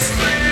Podcast.